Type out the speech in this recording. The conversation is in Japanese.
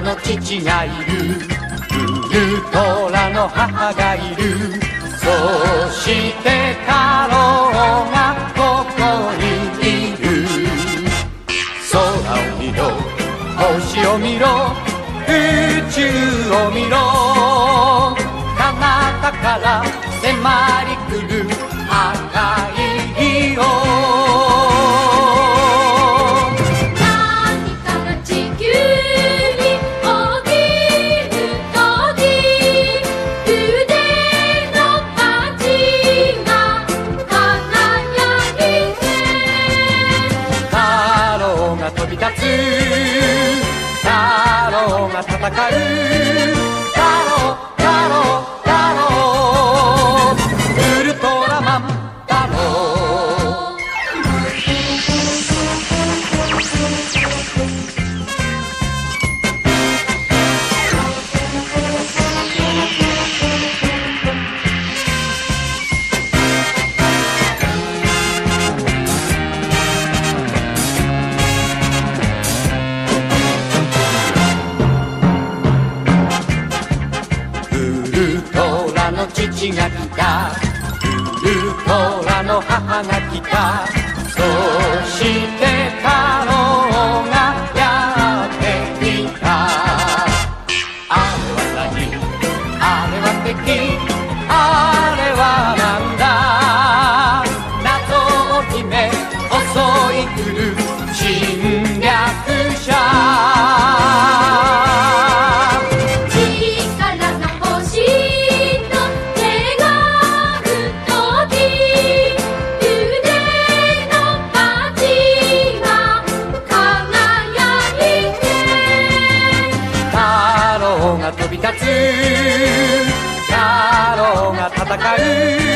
の父がいるウルトラの母がいる。そして太郎がここにいる。空を見ろ星を見ろ。宇宙を見ろ。彼方から迫り立つ。太郎が戦う。父が来た。ウルトラの母が来た。そして太郎がやってきた。あれは何？あれは敵。あれはなんだ？謎を決め襲い来るが飛び立つ。太郎が戦う。